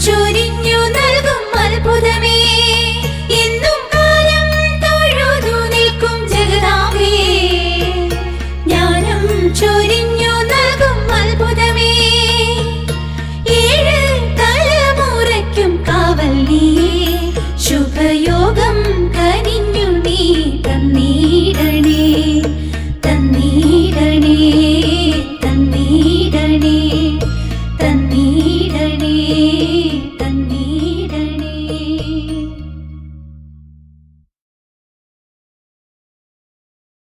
trôi